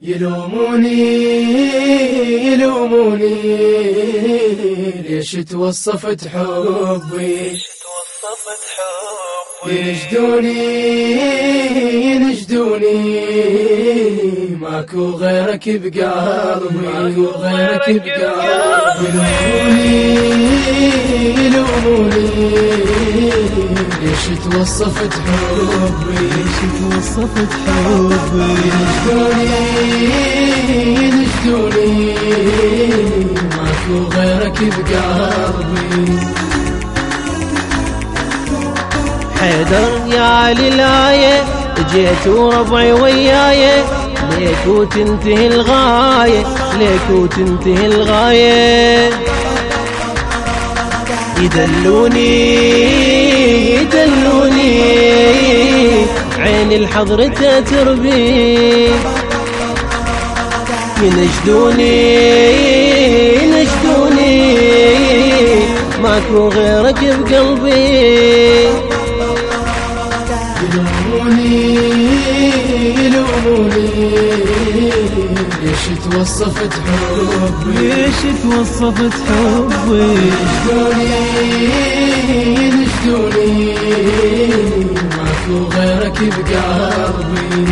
يلوموني يلوموني. ليش توصفت حبي؟ ينجدوني ينجدوني. ماكو غيرك بقلبي ماكو غيرك بقلبي يلوموني يلوموني. ليش توصفت حبي؟ ليش توصفت حبي؟ نشدوني نشدوني ماكو غيرك بقلبي حيدر يا للاية جيت وربعي وياي. ليك وتنتهي الغاية ليك وتنتهي الغاية. يدلوني يدلوني عين الحضرة تربي ينشدوني ينشدوني ماكو غيرك بقلبي. يلوموني يلوموني ليش توصفت حبي؟ ليش توصفت حبي؟ نشدوني نشدوني ماكو غيرك بقلبي.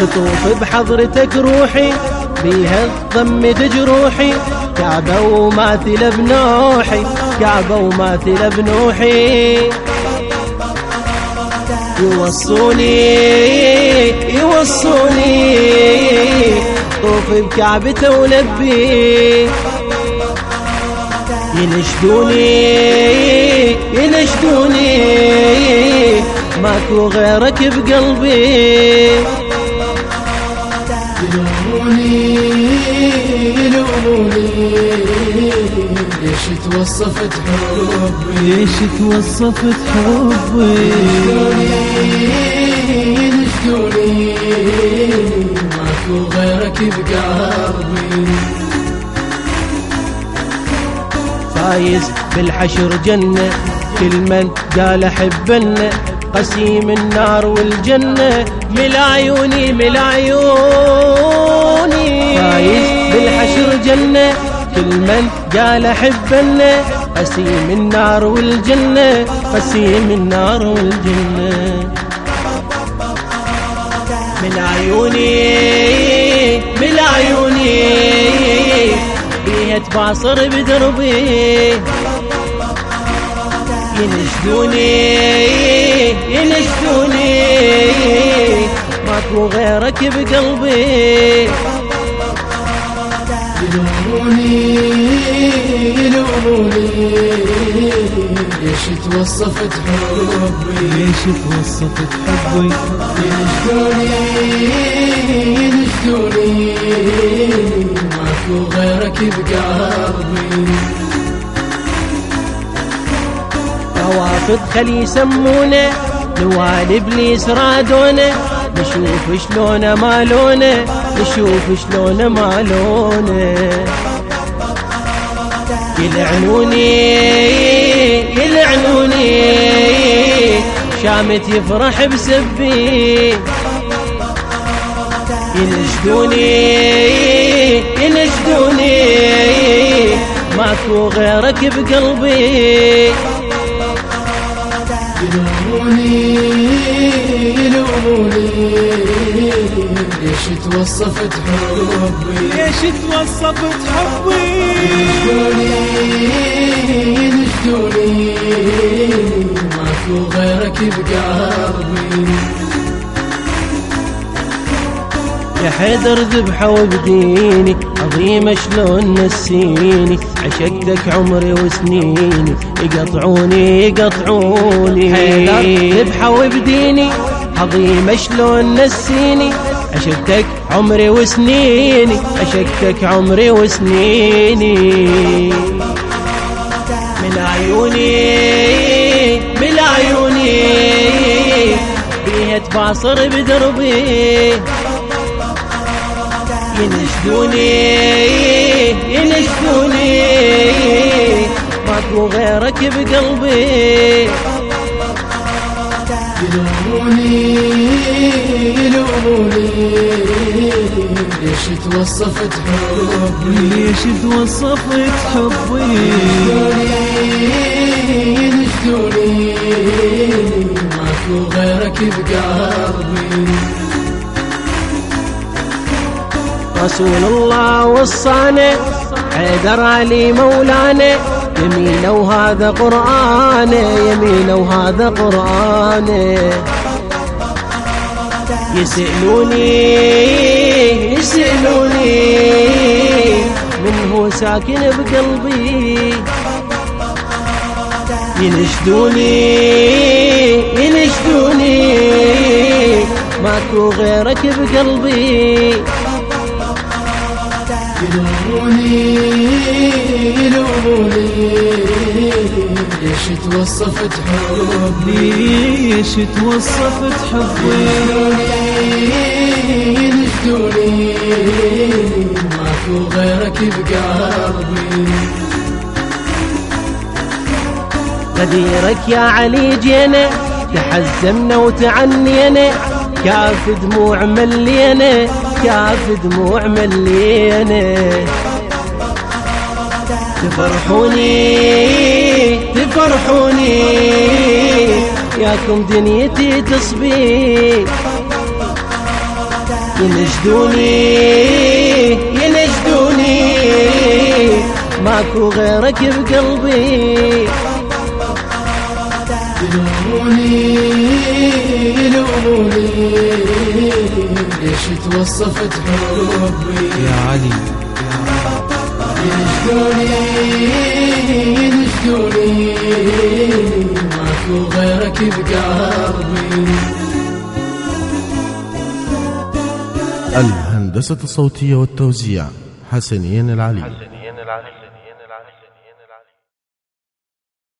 تطوف بحضرتك روحي بيها ضمت جروحي كعبة وماثلة بنوحي كعبة وماثلة بنوحي يوصوني يوصوني. طوف بكعبته ولبي ينشدوني ينشدوني. ماكو غيرك بقلبي. يلوموني يلوموني. ليش توصفت حبي؟ ليش توصفت حبي؟ غيرك بقلبي فايز بالحشر جنة كل من قال أحبنا قسيم النار والجنة. ملايوني ملايوني فايز بالحشر جنة كل من قال أحبنا قسيم النار والجنة. قسيم النار والجنة. من عيوني من عيوني. بيها تباصر بدربي ينشدوني ينشدوني. ماكو غيرك بقلبي. يلوموني يلوموني. ليش توصفت حبي؟ ليش توصفت حبي؟ ينشدوني ينشدوني ماكو غيرك بقلبي. روافض خلي يسمونه نوال إبليس رادونه. نشوف شلونه مالونه نشوف شلونه مالونه. يلعنوني يلعنوني. شامت يفرح بسبي. ينشدوني ينشدوني. ماكو غيرك بقلبي. يلوموني يلوموني توصفت حبي؟ ليش توصفت حبي؟ نشدوني نشدوني ماكو غيرك بقلبي. يا حيدر ذبحة وبديني عظيمة شلون نسيني؟ عشقتك عمري وسنيني يقطعوني يقطعوني. حيدر ذبحة وبديني. عظيمة شلون نسيني؟ عشقتك عمري وسنيني عشقتك عمري وسنيني. من عيوني من عيوني بيها تباصر بدربي. ينشدوني ينشدوني. ماكو غيرك بقلبي. يلوموني ليش توصفت حبي ليش توصفت حبي ينشدوني ماكو غيرك بقلبي رسول الله وصانا حيدر علي مولانا يمينه وهذا قرآنه يمينه وهذا قرآنه. يسألوني يسألوني. من هو ساكن بقلبي؟ ينشدوني ينشدوني. ماكو غيرك بقلبي. يلوموني يلوموني ليش توصفت حبي ليش توصفت حبي. ينشدوني ماكو غيرك بقلبي. غديرك يا علي جينا تحزمنا وتعنينا كاف دموع ملينا كاف دموع ملينا تفرحوني تفرحوني. ياكم دنيتي تصبي. ينشدوني ينشدوني ماكو غيرك بقلبي. يلوموني يلوموني. ليش توصفت حبي. يا علي. ينشدوني ينشدوني ماكو غيرك بقلبي. الهندسة الصوتية والتوزيع حسنين العلي.